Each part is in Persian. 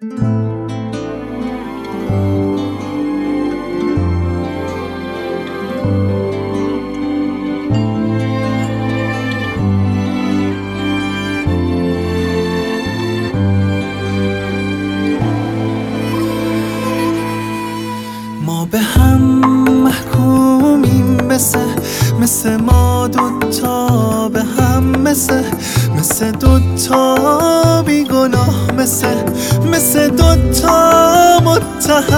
ما به هم محکومیم مثل مثل ما دوتا به هم مثل مثل دوتا بیگناه مثل مثل دوتا متهم.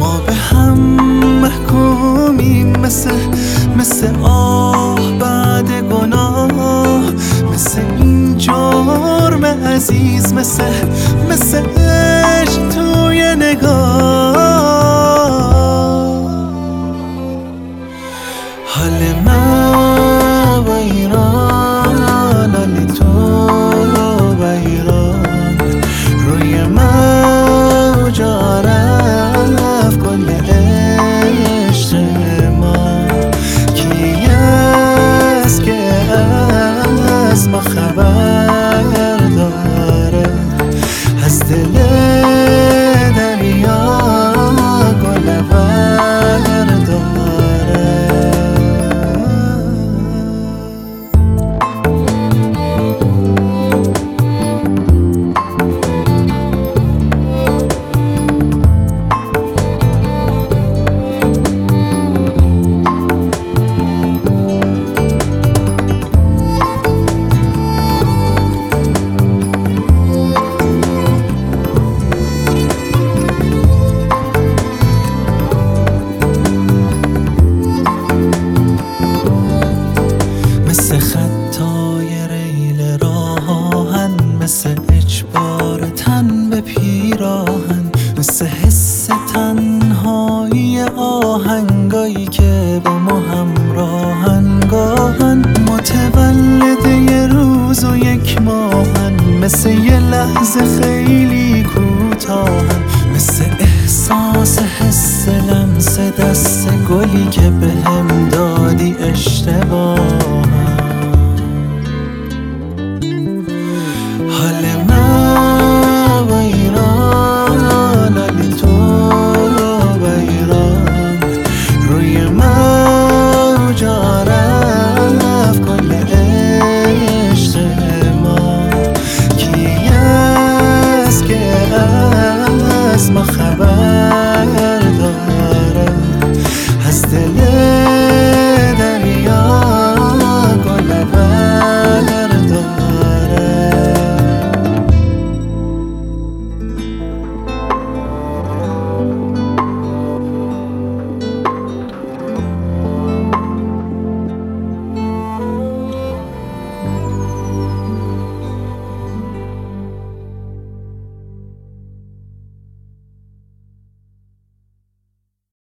ما به هم محکومیم مثل مثل آه بعد گناه. مثل این جرم عزیز مثل مثل تنهایی آهنگایی که با ما همراهن گاهن متولد یه روز و یک ماهن مثل یه لحظه